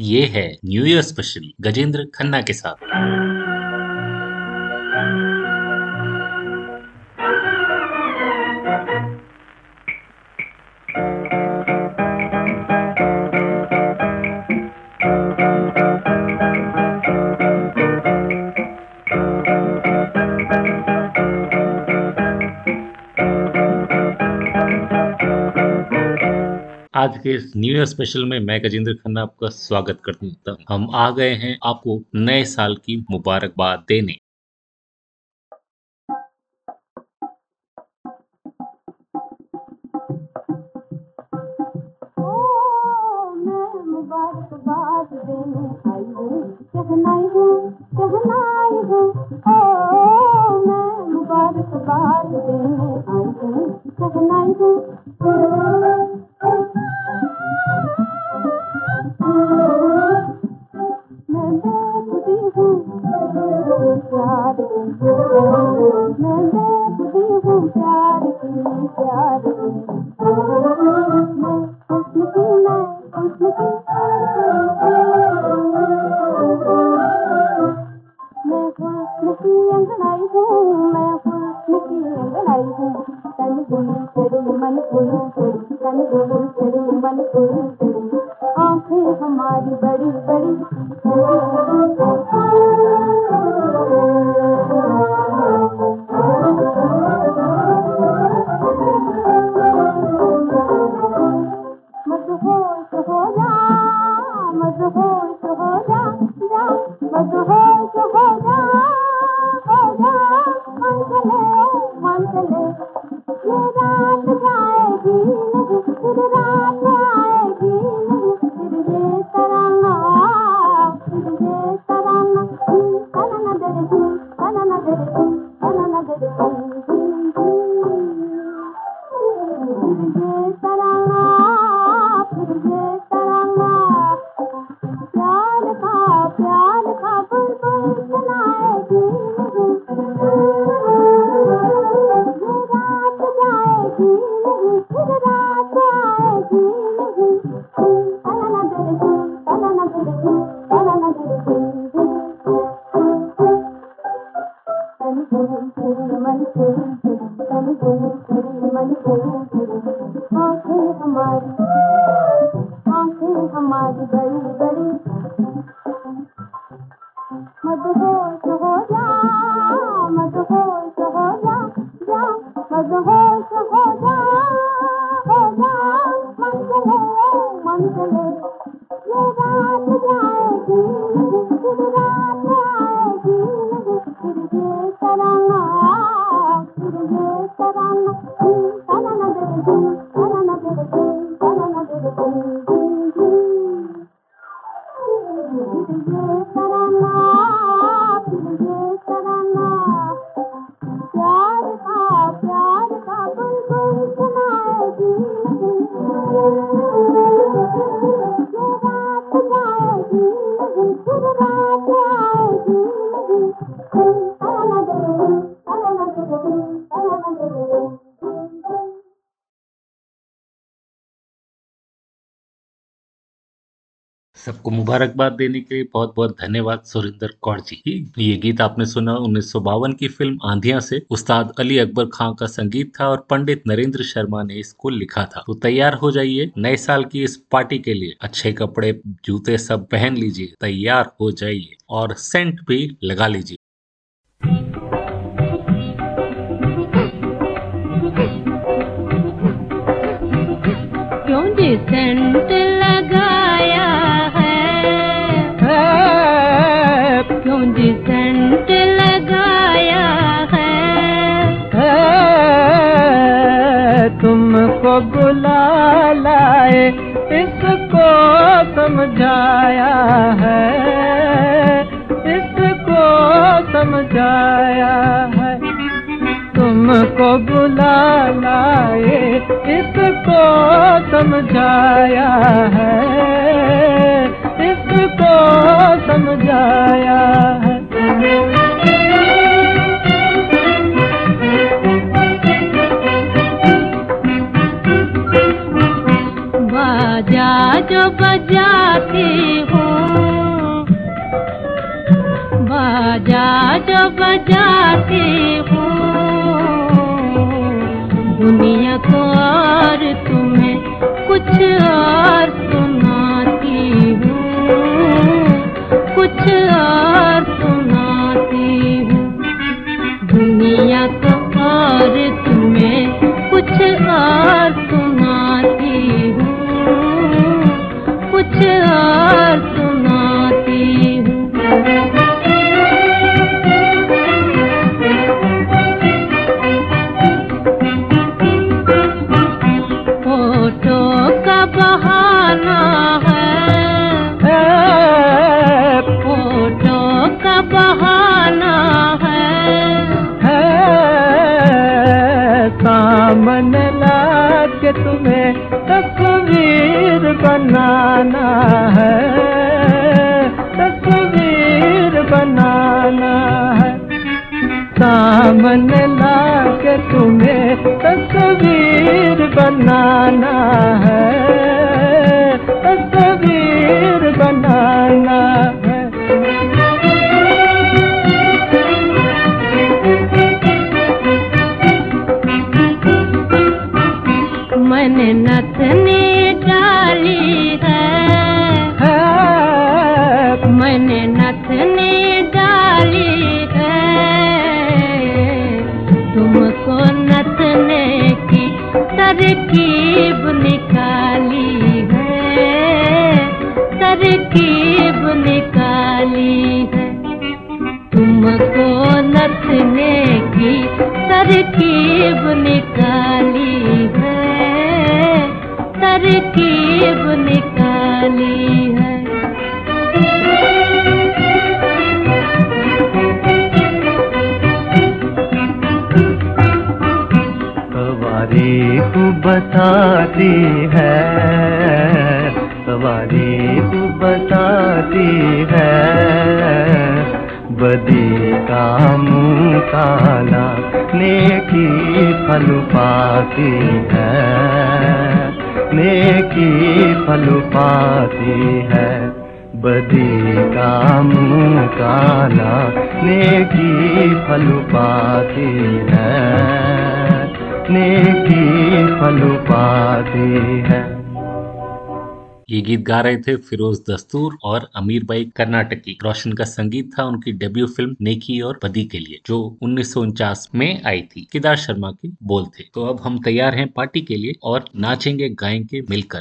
ये है new year special Gajendra Khanna के साथ। आज के इस न्यू ईयर स्पेशल में मैं गजेंद्र खन्ना आपका स्वागत करता हूँ। हम आ गए हैं आपको नए साल की मुबारकबाद देने। मुबारकबाद देने आई हूँ। कहनाई हूँ कहनाई हूँ। ओ, मैं मुबारकबाद देने आई हूँ। कहनाई हूँ। मैं मुबारकबाद देने के लिए बहुत बहुत धन्यवाद सुरेंद्र कौर जी ये गीत आपने सुना उन्नीस सौ बावन की फ़िल्म आंधिया से। उस्ताद अली अकबर खान का संगीत था और पंडित नरेंद्र शर्मा ने इसको लिखा था। तो तैयार हो जाइए नए साल की इस पार्टी के लिए। अच्छे कपड़े, जूते सब पहन लीजिए। तैयार हो जाइए और सेंट भी लगा लीजिए। जी बुला लाए इसको समझाया है। इसको समझाया है। तुमको बुला लाए इसको समझाया है। इसको समझाया है। जो बजाते हो। बाजा जो बजाती हूँ। And nothing. लुपाती है। बदी का मुँह काला, नेकी फल पाती है। नेकी फल पाती है। ये गीत गा रहे थे फिरोज दस्तूर और अमीर बाई कर्नाटकी। रोशन का संगीत था उनकी डेब्यू फ़िल्म नेकी और बदी के लिए, जो उन्नीस सौ उनचास में आई थी। केदार शर्मा के बोल थे। तो अब हम तैयार हैं पार्टी के लिए और नाचेंगे, गाएँगे, मिलकर।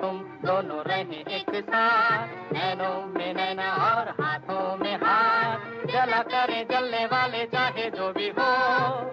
तुम दोनों रहे एक साथ। नैनों में नैना और हाथों में हाथ जला करे जलने वाले, चाहे जो भी हो।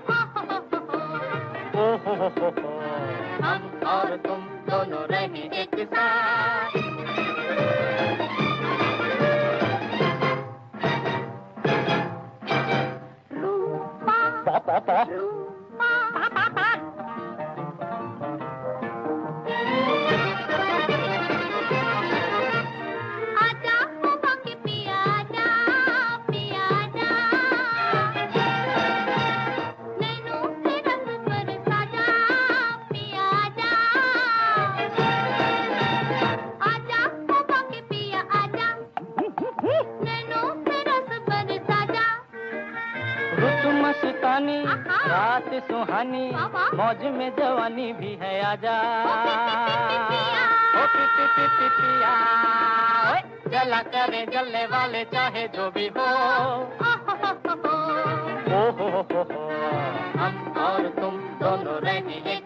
मौज में जवानी भी है आजा। ओ पिपी पी पी पी पिया जला करे जलने वाले चाहे जो भी हो। ओ हो हो हो हम और तुम दोनों रहेंगे एक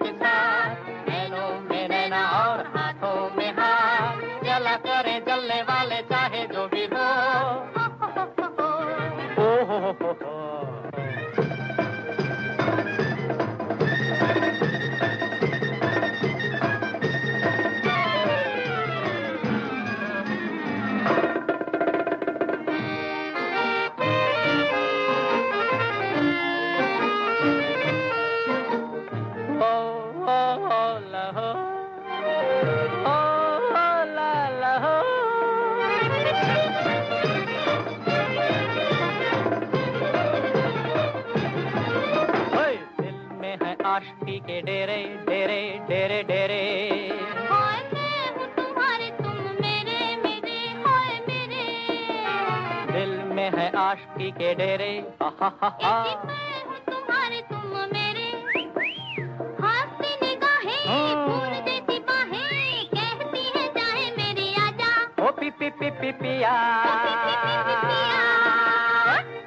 के डेरे। हा हा हा हा तुम्हारे तुम मेरे। हंसती निगाहें हाँ। फूल बाहें कहती है चाहे मेरी आजा। ओ पी पी पी पी पिया।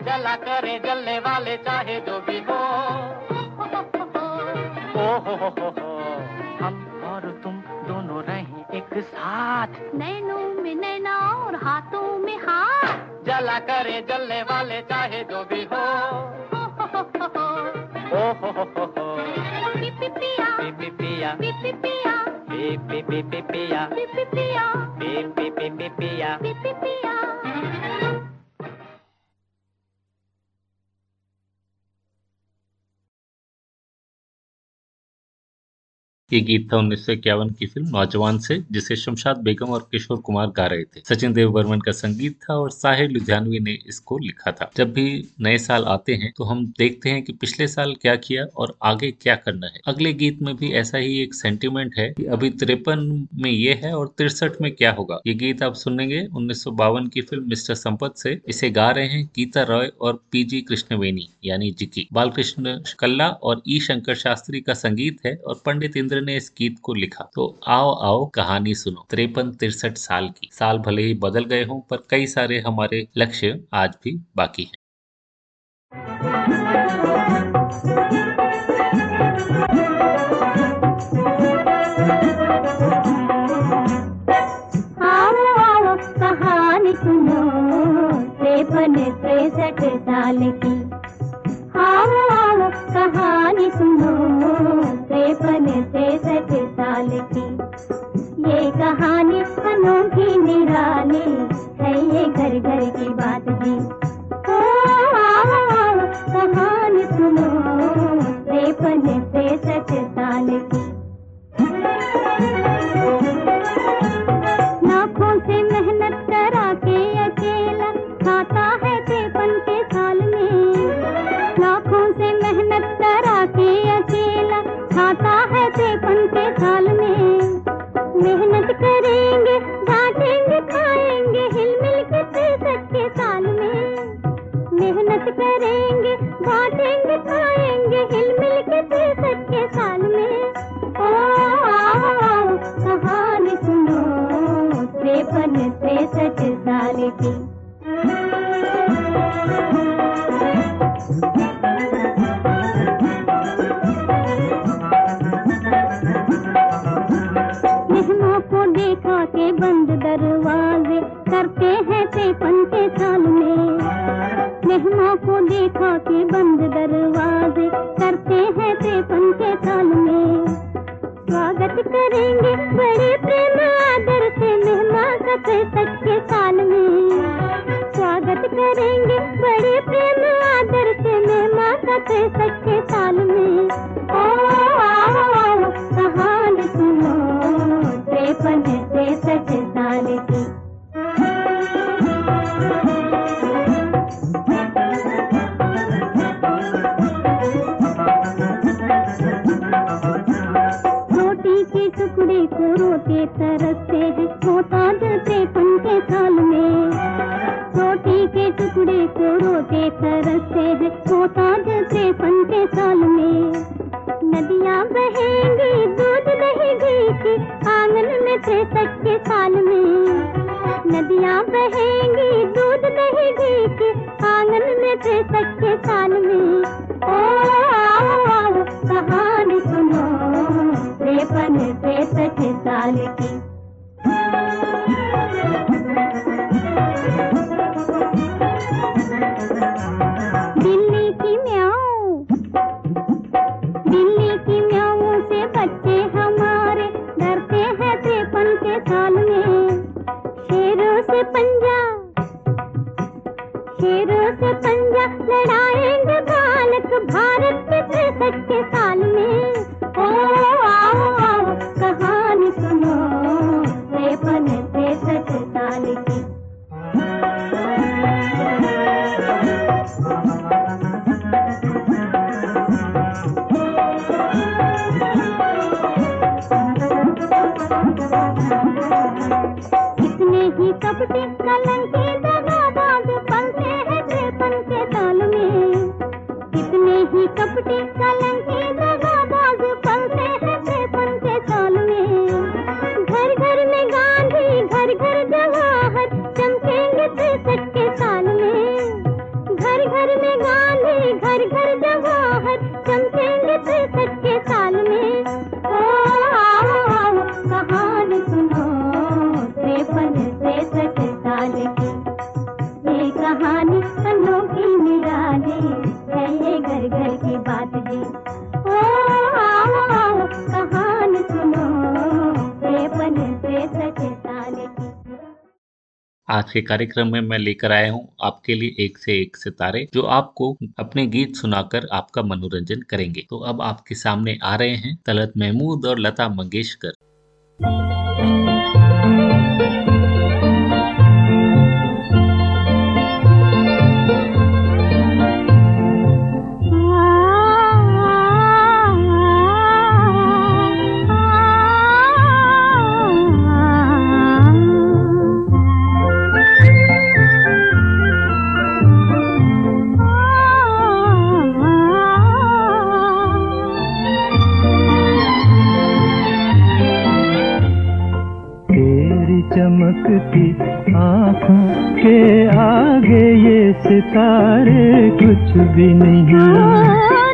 जला करे जलने वाले चाहे जो भी हो। ओ हो हो हो हो। हम और तुम दोनों रहे एक साथ। नैनों में नैना और हाथों में हाथ। जला करे जलने वाले चाहे जो भी हो ओ हो हो हो हो ये गीत था उन्नीस सौ इक्यावन की फ़िल्म नौजवान से, जिसे शमशाद बेगम और किशोर कुमार गा रहे थे। सचिन देव बर्मन का संगीत था और साहिर लुधियानवी ने इसको लिखा था। जब भी नए साल आते हैं तो हम देखते हैं कि पिछले साल क्या किया और आगे क्या करना है। अगले गीत में भी ऐसा ही एक सेंटिमेंट है कि अभी तिरपन में ये है और तिरसठ में क्या होगा। ये गीत आप सुनेंगे उन्नीस सौ बावन की फ़िल्म मिस्टर संपत से। इसे गा रहे हैं गीता रॉय और पीजी कृष्णवेणी, यानी जिकी। बालकृष्ण कल्ला और ई शंकर शास्त्री का संगीत है और पंडित इंद्र ने इस गीत को लिखा। तो आओ आओ, कहानी सुनो। तिरपन तिरसठ साल की। साल भले ही बदल गए हों, पर कई सारे हमारे लक्ष्य आज भी बाकी हैं। निराली है ये घर घर की बात भी। आओ कहानी सुनो तिरपन तिरसठ साल की। आज के कार्यक्रम में मैं लेकर आया हूँ आपके लिए एक से एक सितारे, जो आपको अपने गीत सुनाकर आपका मनोरंजन करेंगे। तो अब आपके सामने आ रहे हैं तलत महमूद और लता मंगेशकर। सितारे कुछ भी नहीं।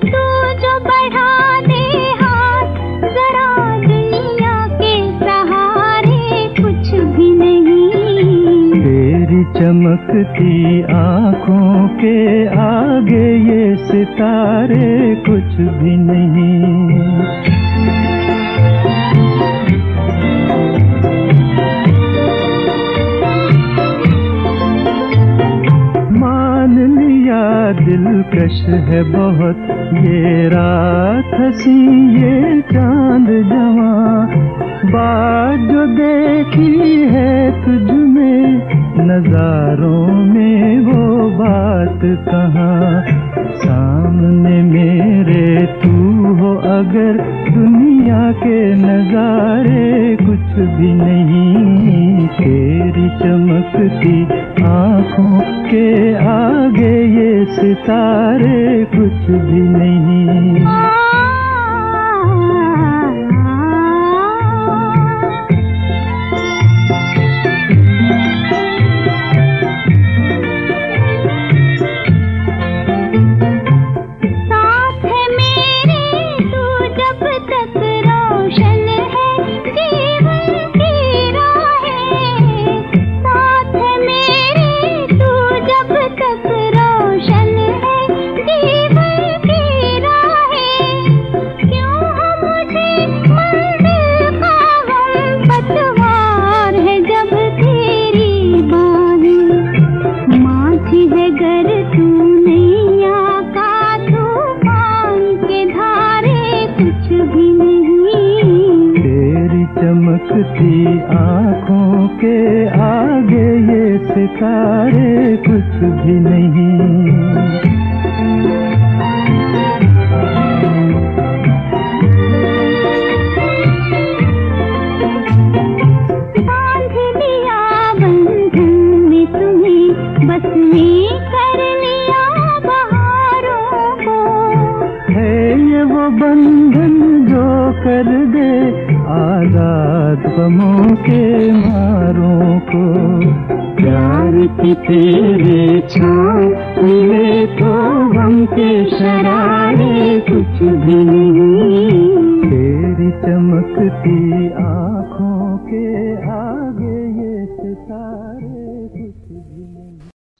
तू जो बढ़ा सहारे कुछ भी नहीं। चमकती आँखों के आगे ये सितारे कुछ भी नहीं। रश है बहुत ये रात हसी ये।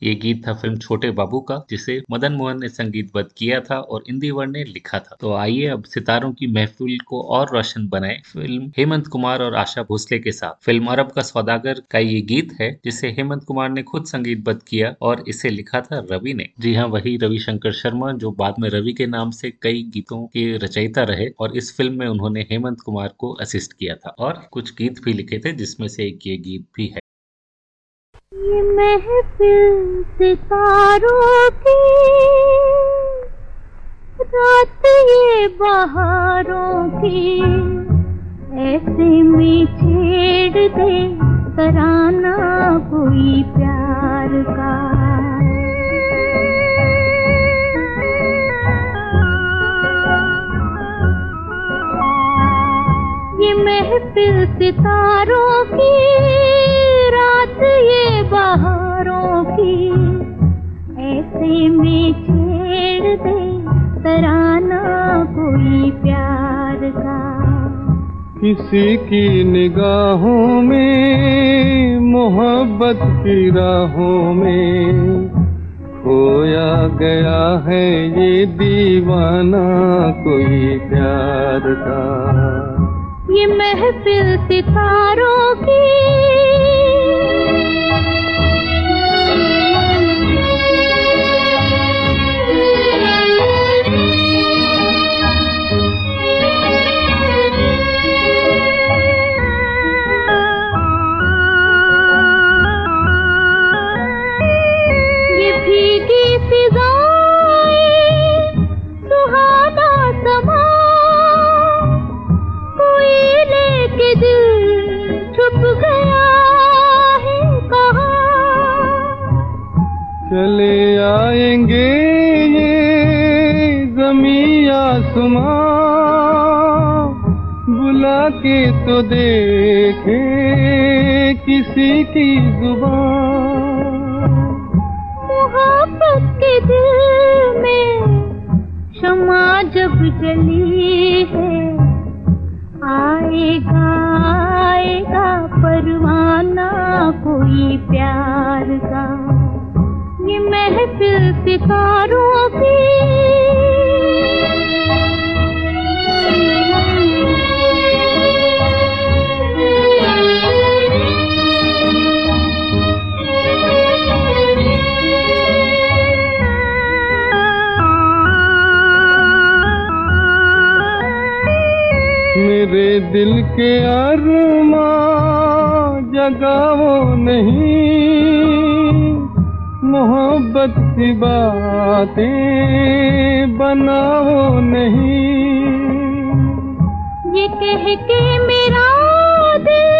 ये गीत था फ़िल्म छोटे बाबू का, जिसे मदन मोहन ने संगीतबद्ध किया था और इंदिवर ने लिखा था। तो आइए अब सितारों की महफिल को और रोशन बनाए फ़िल्म हेमंत कुमार और आशा भोसले के साथ। फ़िल्म अरब का सौदागर का ये गीत है, जिसे हेमंत कुमार ने खुद संगीतबद्ध किया और इसे लिखा था रवि ने। जी हाँ वही रविशंकर शर्मा, जो बाद में रवि के नाम से कई गीतों के रचयिता रहे और इस फ़िल्म में उन्होंने हेमंत कुमार को असिस्ट किया था। और कुछ गीत भी लिखे थे, जिसमें से एक ये गीत भी है। ये महफिल सितारों की। रात ये बहारों की। ऐसे में छेड़ दे तराना कोई प्यार का। ये महफिल सितारों की। रात ये बहारों की ऐसे में छेड़ दे तराना कोई प्यार का। किसी की निगाहों में मोहब्बत की राहों में खोया गया है ये दीवाना कोई प्यार का। ये महफिल सितारों की चले आएँगे ये जमी आसमां। बुला के तो देखे किसी की ज़ुबान। मोहब्बत के दिल में क्षमा जब जली है, आएगा आएगा, परवाना कोई प्यार का। महफिल सितारों की मेरे दिल के अरमा जगाओ नहीं। मोहब्बत की बातें बनाओ नहीं। ये कह के मेरा दिल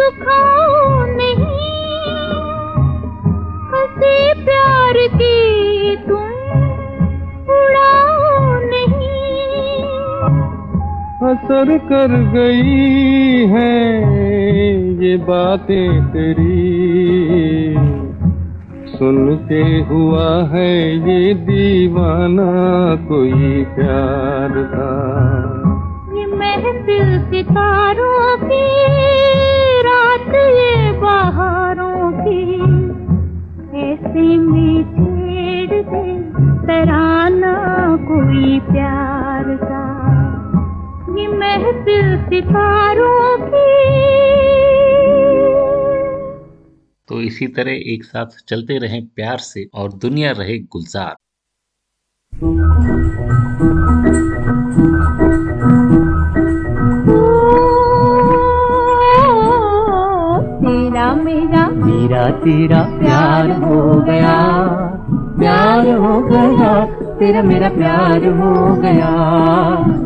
दुखाओ नहीं। हँसी प्यार की तुम उड़ाओ नहीं। असर कर गई है ये बातें तेरी। सुन के हुआ है ये दीवाना कोई प्यार का ये महफिल सितारों की, रात ये बहारों की। ऐसे में छेड़ दे तराना कोई प्यार का ये महफिल सितारों तो इसी तरह एक साथ चलते रहें प्यार से और दुनिया रहे गुलजार। तेरा मेरा मेरा तेरा प्यार हो गया प्यार हो गया तेरा मेरा प्यार हो गया।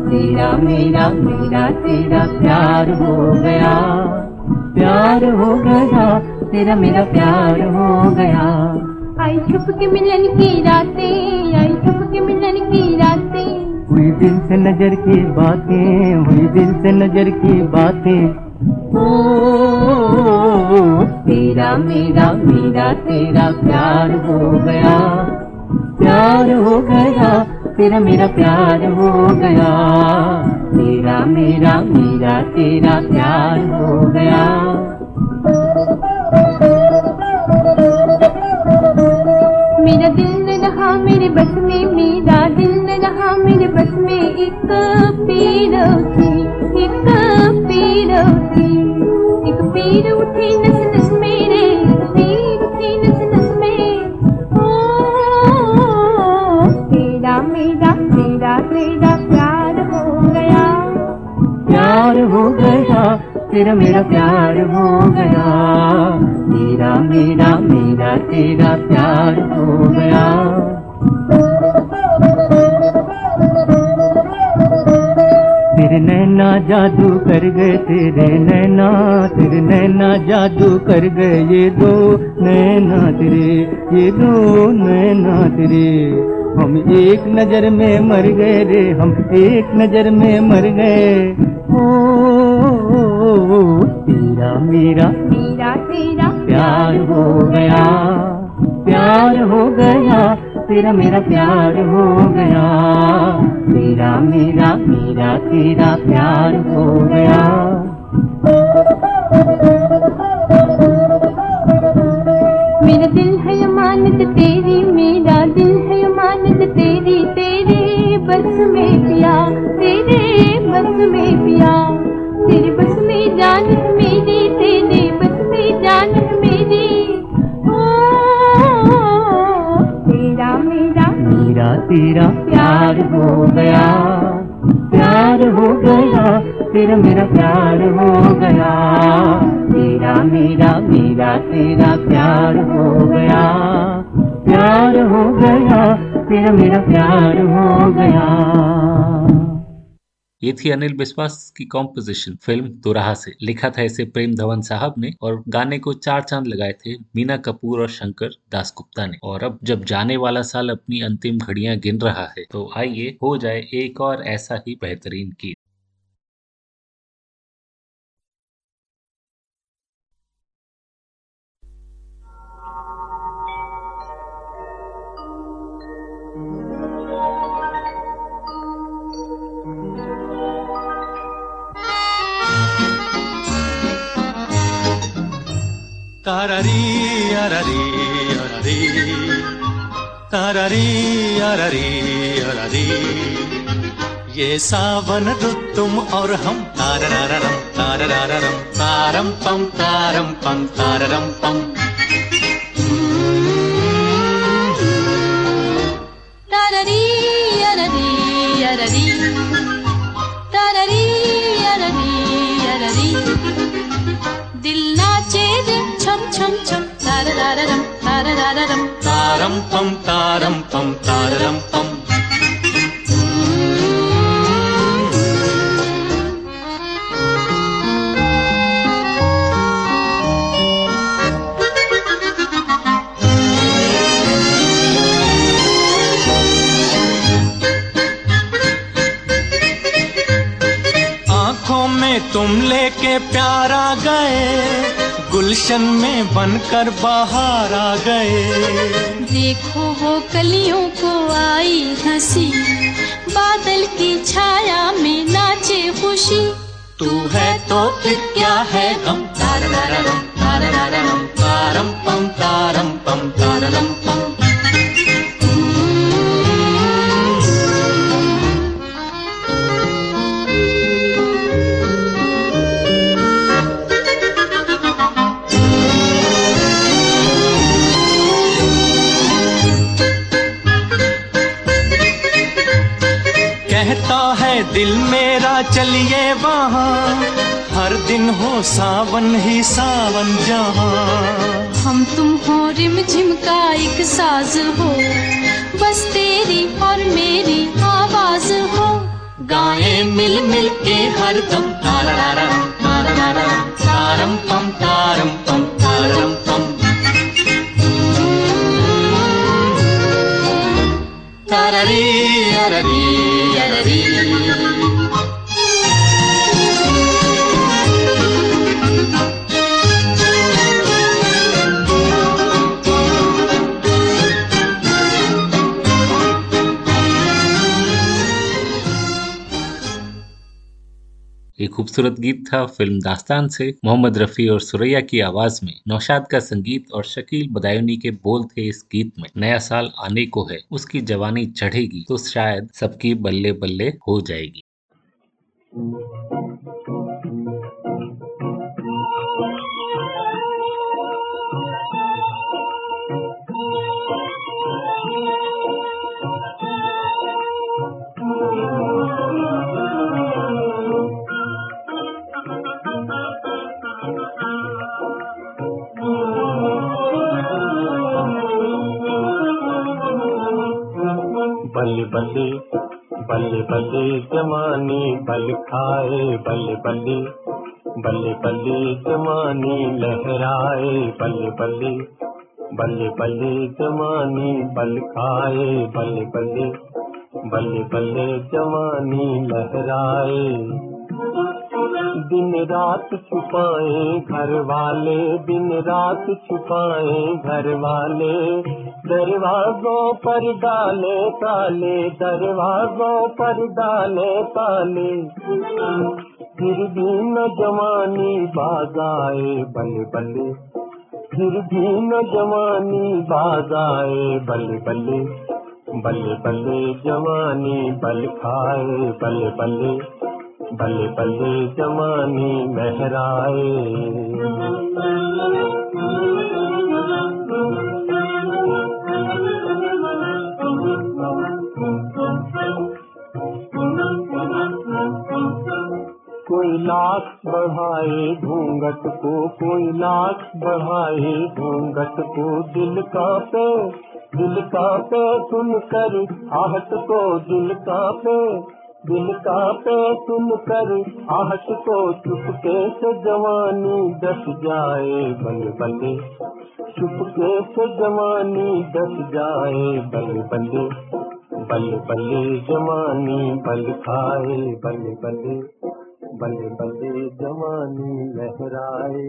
तेरा मेरा मेरा तेरा प्यार हो गया प्यार हो गया तेरा मेरा प्यार हो गया। आई छुप के मिलन की रातें आई छुप के मिलन की रातें। हुई दिल से नज़र की बातें हुई दिल से नज़र की बातें। ओ तेरा मेरा मेरा तेरा प्यार हो गया। प्यार हो गया तेरा मेरा प्यार हो गया। तेरा मेरा मेरा तेरा प्यार हो गया। मेरा दिल न रहा, मेरे बस में मेरा दिल न रहा, मेरे बस में एक पीर उठी, एक पीर उठी। एक पीर उठी नस नस मेरे, पीर उठी नस नस में ओ, तेरा मेरा, तेरा तेरा प्यार हो गया। प्यार हो गया, तेरा मेरा प्यार हो गया। तेरा मेरा मेरा तेरा प्यार हो गया तेरे नैना जादू कर गए तेरे नैना तेरे नैना जादू कर गए ये दो नैना तेरे ये दो नैना तेरे। हम एक नज़र में मर गए रे हम एक नज़र में मर गए। ओ, ओ, ओ, ओ तेरा मेरा मेरा तेरा प्यार हो गया। प्यार हो गया। तेरा मेरा प्यार हो गया। तेरा मेरा मेरा तेरा प्यार हो गया। मेरा दिल है अमानत तेरी, मेरा दिल है अमानत तेरी, तेरे बस में पिया, तेरे बस में पिया। तेरे बस में जान, मेरी तेरे बस में जान तेरा प्यार हो गया। प्यार हो गया तेरा मेरा प्यार हो गया। तेरा मेरा मेरा तेरा प्यार हो गया। प्यार हो गया तेरा मेरा प्यार हो गया। ये थी अनिल विश्वास की कॉम्पोजिशन फ़िल्म दुराहा से। लिखा था इसे प्रेम धवन साहब ने और गाने को चार चाँद लगाए थे मीना कपूर और शंकर दास गुप्ता ने। और अब जब जाने वाला साल अपनी अंतिम घड़ियाँ गिन रहा है तो आइए हो जाए एक और ऐसा ही बेहतरीन गीत। तारारी अरारी अरारी तारारी अरारी अरारी ये सावन रुत तुम और हम ताररारम ताररारम तारम पम तारम पम ताररम पम ताररी अररी अररी ताररी अररी अररी दिल नाचे रे छम छम ताररारम ताररारम तारम पम तारम पम ताररम पम आँखों में तुम लेके प्यारा गए। गुलशन में बनकर बाहर आ गए देखो हो कलियों को आई हँसी बादल की छाया में नाचे खुशी तू है तो फिर क्या है गम तारम तारम तारम पम तारम पम तारम पम चलिए वहाँ। हर दिन हो सावन ही सावन जहाँ। हम तुम हो रिम झिम का एक साज हो। बस तेरी और मेरी आवाज़ हो। गाए मिल मिल के हर दम। ताररारम ताररारम, तारम पम तारम पम तारम पम। तारारी, अररी अररी। खूबसूरत गीत था, फ़िल्म दास्तान से, मोहम्मद रफी और सुरैया की आवाज़ में। नौशाद का संगीत और शकील बदायूनी के बोल थे इस गीत में। नया साल आने को है, उसकी जवानी चढ़ेगी तो शायद सबकी बल्ले बल्ले हो जाएगी। जमानी बल खाए बल्ले बल्ले बल्ले बल्ले जमानी लहराए बल्ले बल्ले बल्ले बली जमानी बल खाए बल्ले बली बल्ले बल्ले जमानी लहराए। दिन रात छुपाए घर वाले दिन रात छुपाए घर वाले दरवाजों पर डाले, ताले, दरवाजों पर डाले, ताले। फिर भी न जवानी बाज आए बल्ले फिर भी न जवानी बाज आए बल्ले बल्ले बल्ले जवानी बल खाए बल्ले बल्ले बल्ले बल्ले जवानी लहराए कोई लाख बढ़ाए घूंघट को, कोई लाख बढ़ाए घूंघट को। दिल का पे दिल का पे सुनकर, आहट को दिल का पे दिल का पे सुनकर आहट को चुपके से जवानी दस जाए बल्ले बल्ले चुपके से जवानी दस जाए बल्ले बल्ले बल्ले बल्ले जवानी बल खाए बल्ले बल्ले बल्ले बल्ले जवानी लहराए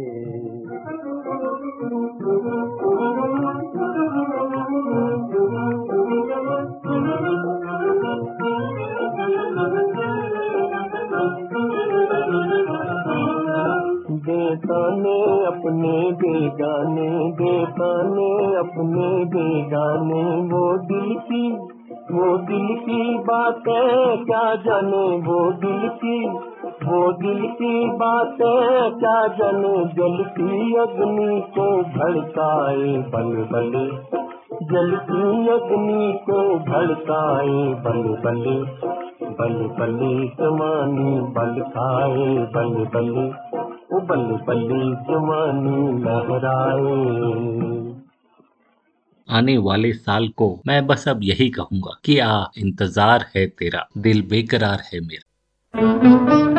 बेगाने अपने बेगाने बेगाने अपने बेगाने। वो दिल की, वो दिल की बातें क्या जाने? वो दिल की, वो दिल की बातें क्या जाने? जलती अग्नि को भड़काए बल बले जलती अग्नि को भड़काए बल बले बल बले जमानी, बल खाए, बल बले। ओ बल बले जमानी, लहराए। आने वाले साल को मैं बस अब यही कहूँगा कि आ, इंतज़ार है तेरा, दिल बेकरार है मेरा।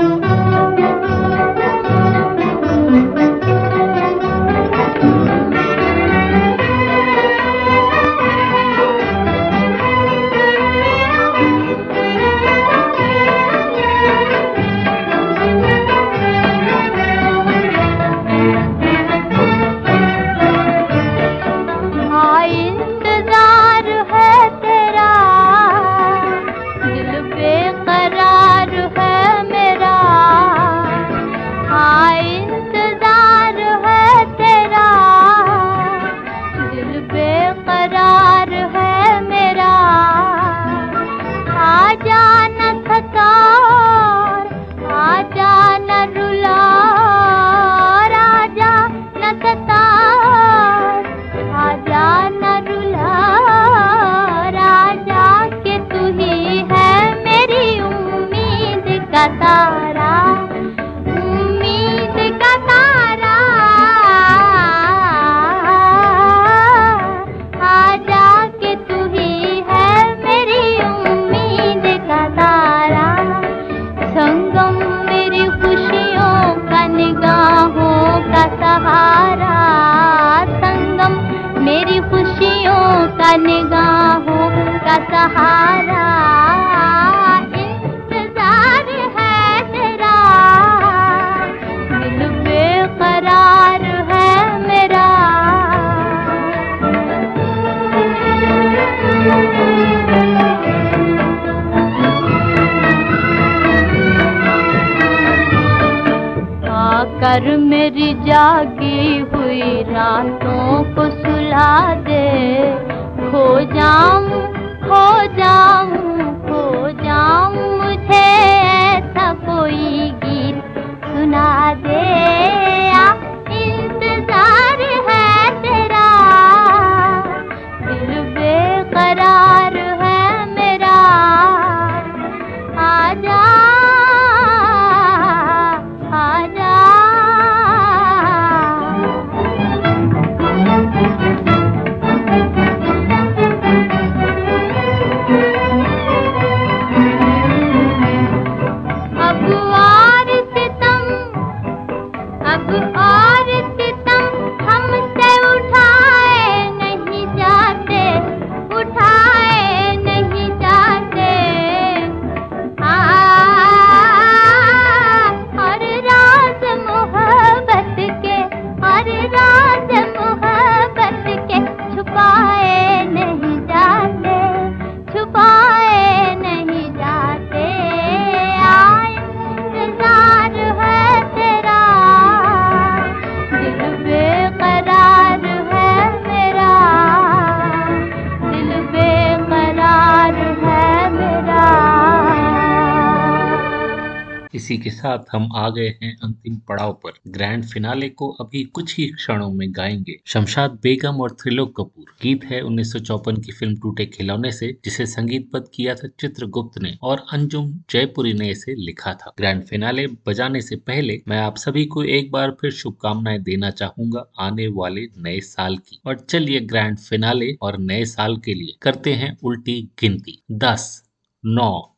साथ हम आ गए हैं अंतिम पड़ाव पर। ग्रैंड फिनाले को अभी कुछ ही क्षणों में गाएँगे। शमशाद बेगम और त्रिलोक कपूर। गीत है उन्नीस की फ़िल्म टूटे खिलौने से, जिसे संगीत संगीतबद्ध किया था चित्रगुप्त ने और अंजुम जयपुरी ने इसे लिखा था। ग्रैंड फिनाले बजाने से पहले मैं आप सभी को एक बार फिर शुभकामनाएँ देना चाहूँगा आने वाले नए साल की। और चलिए ग्रैंड फिनाले और नए साल के लिए करते हैं उल्टी गिनती। दस, नौ,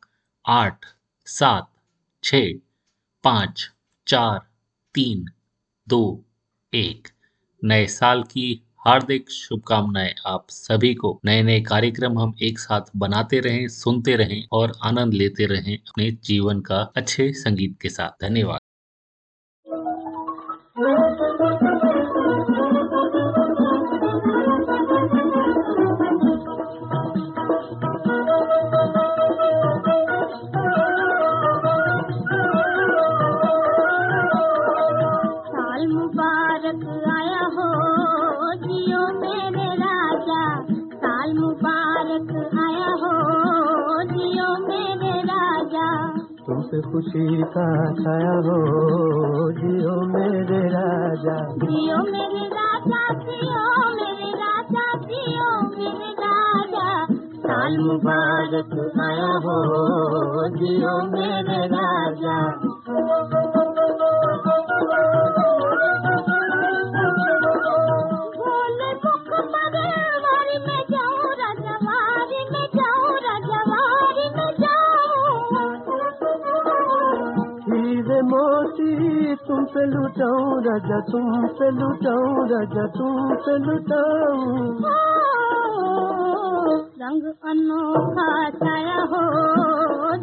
आठ, सात छ पाँच, चार, तीन, दो, एक। नए साल की हार्दिक शुभकामनाएँ आप सभी को। नए नए कार्यक्रम हम एक साथ बनाते रहें, सुनते रहें और आनंद लेते रहें अपने जीवन का अच्छे संगीत के साथ। धन्यवाद। खुशी का छाया हो। जियो मेरे राजा। जियो मेरे राजा जियो मेरे राजा जियो मेरे राजा। साल मुबारक आया हो जियो मेरे राजा तुमसे लुटाऊं राजा तुमसे लुटाऊं राजा तुमसे लुटाऊं रंग अनोखा छाया हो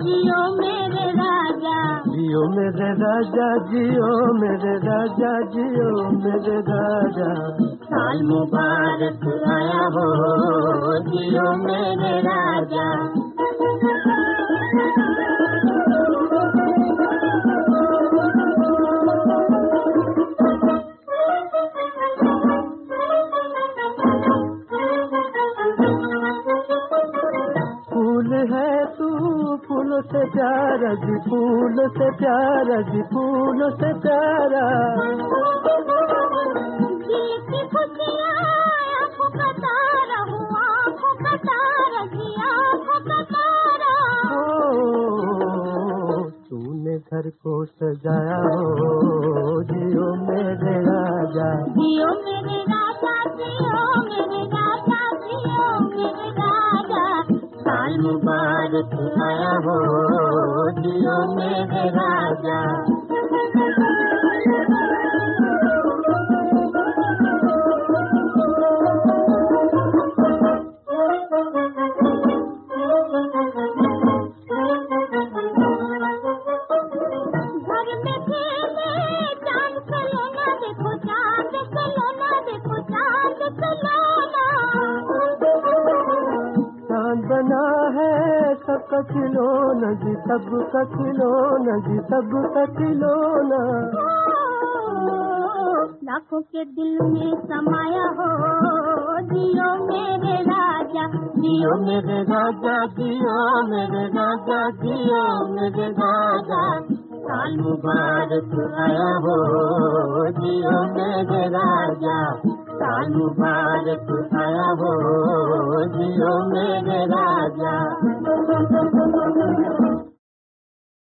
जियो मेरे राजा। जियो मेरे राजा जियो मेरे राजा जियो मेरे राजा। साल मुबारक आया हो जियो मेरे राजा। से प्यारा जी फूलों से प्यारा जी फूलों से प्यारा। तूने घर को सजाया हो जियो मेरे राजा जियो मेरे राजा जियो मेरे राजा जियो मेरे राजा साल मुबारक। भारत आया हो दियो में राजा खिलौना जी सब का खिलौना जी सब का खिलौना लाखों के दिल में समाया हो, जियो मेरे राजा, जियो मेरे राजा, जियो मेरे राजा, जियो मेरे राजा। साल मुबारक आया हो, जियो मेरे राजा। हो राजा